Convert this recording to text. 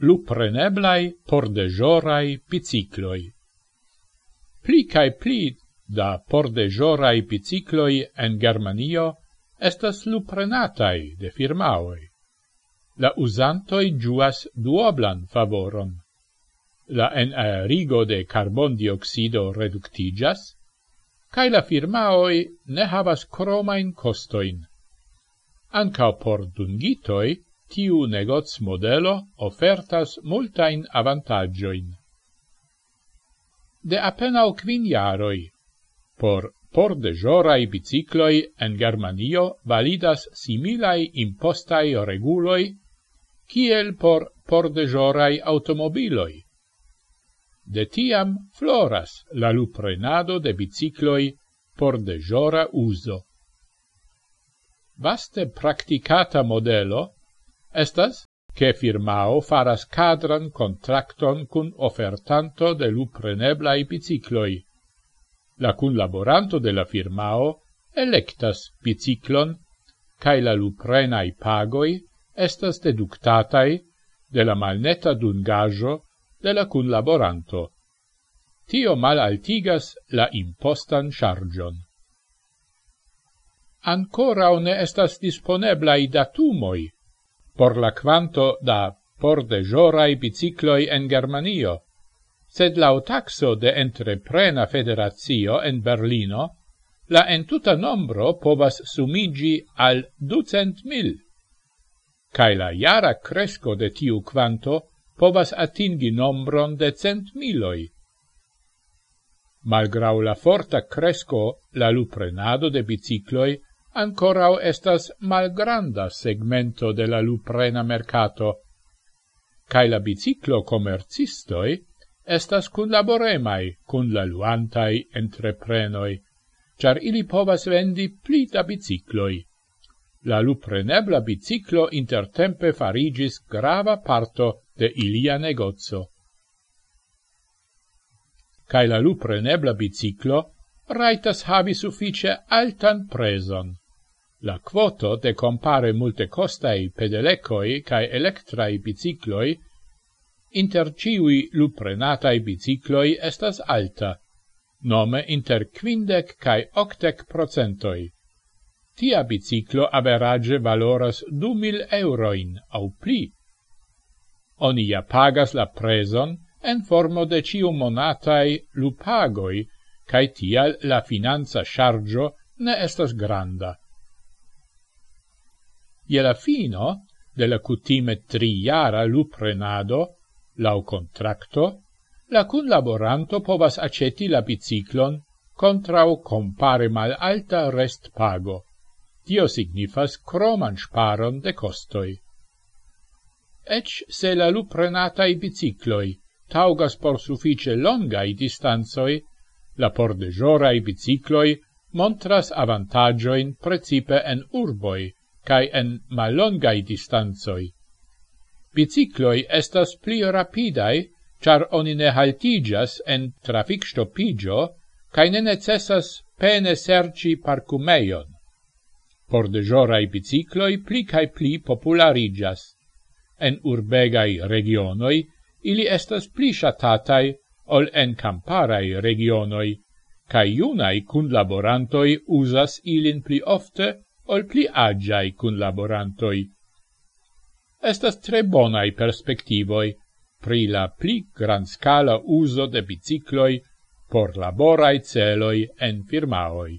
lupreneblai pordejoraj bicicloi. Pli cae pli da pordejoraj bicicloi en Germanio estas luprenatai de firmaoi. La usantoi juas duoblan favoron. La enaerigo de carbon dioxido reductigas, cae la firmaoi ne havas cromain costoin. Ancao por dungitoi tiu negoz modelo ofertas multain avantagioin. De apenao quin jaroi, por por de jorai bicicloi en Germanio validas similai impostai reguloi kiel por por de jorai automobiloi. De tiam floras la luprenado de bicicloi por de jora uso. Vaste practicata modelo estas, che firmao faras cadran contracton cun ofertanto de lupreneblai bicicloi. La cunlaboranto de la firmao electas biciclon, cae la luprenai pagoi estas deductatai de la malneta dungajo de la cunlaboranto. Tio mal altigas la impostan chargion. Ancora ne estas disponeblai datumoi por la quanto da por de jorai bicicloi en Germanio, sed lau taxo de entreprena federazio en Berlino, la entuta nombro povas sumigi al ducent mil. Cai la jara cresco de tiu quanto povas atingi nombron de cent miloi. Malgrau la forta cresco, la luprenado de bicicloi ancorau estas malgranda segmento de la luprena mercato, cae la biciclo commercistoi estas cunlaboremai cun la luantai entreprenoi, char ili povas vendi pli da bicicloi. La luprenebla biciclo intertempe farigis grava parto de ilia negozio. Cae la luprenebla biciclo raitas havi suffice altan preson. La quoto de compare multe costai pedelecoi cae electrai bicicloi inter ciui luprenatai bicicloi estas alta, nome inter quindec cae octec procentoi. Tia biciclo average valoras du mil euroin, au pli. Oni ja pagas la preson en formo de ciu monatai lupagoi, cae tial la finanza chargio ne estas granda ie la fino de la cutime triara luprenado, lau contracto, la cunlaboranto povas aceti la biciclon contrau compare mal alta rest pago. Tio signifas croman sparon de costoi. Ec se la luprenatai bicicloi taugas por suffice longai distanzoi, la por de jorai bicicloi montras avantagioin precipe en urboi, cae en malongai distanzoi. Bicicloi estas pli rapidai, char oni ne haltigas en trafic stopigio, cae ne necessas pene serci parcumeion. Por de jorai bicicloi pli cae pli popularigas. En urbegai regionoi ili estas pli shatatai ol en camparai regionoi, cae iunai cunlaborantoi usas ilin pli ofte ol pli agiai cun laborantoi. Estas tre bonai perspectivoi pri la pli granscala uso de bicicloi por laborai celoi en firmaoi.